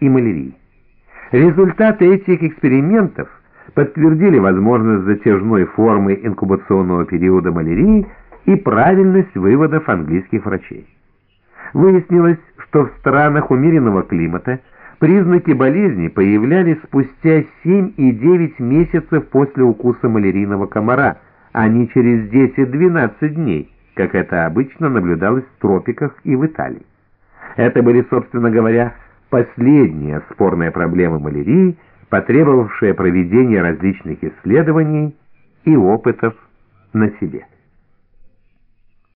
и малярии. Результаты этих экспериментов подтвердили возможность затяжной формы инкубационного периода малярии и правильность выводов английских врачей. Выяснилось, что в странах умеренного климата признаки болезни появлялись спустя 7 и 9 месяцев после укуса малярийного комара, а не через 10-12 дней, как это обычно наблюдалось в тропиках и в Италии. Это были, собственно говоря, последняя спорная проблема малярии, потребовавшая проведения различных исследований и опытов на себе.